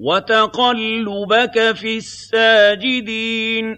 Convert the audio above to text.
وَتَقَلُّبَكَ فِي السَّاجِدِينَ